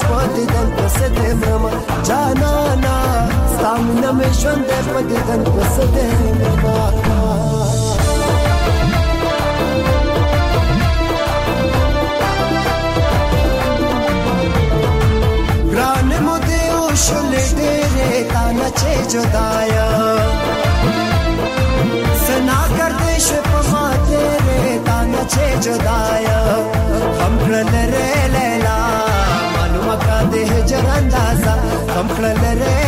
spătitan păsete mama Janana Stam name șonde spătitan păsete mama प्राण मुदे ओशल तेरे ताना चे जुदाया सना कर देश पमा तेरे ताना चे जुदाया हम रे anda sa, som khlere